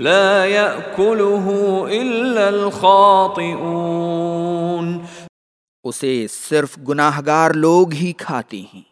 لا يأكله إلا الخاطئون. اسے صرف گناہگار لوگ ہی کھاتے ہیں۔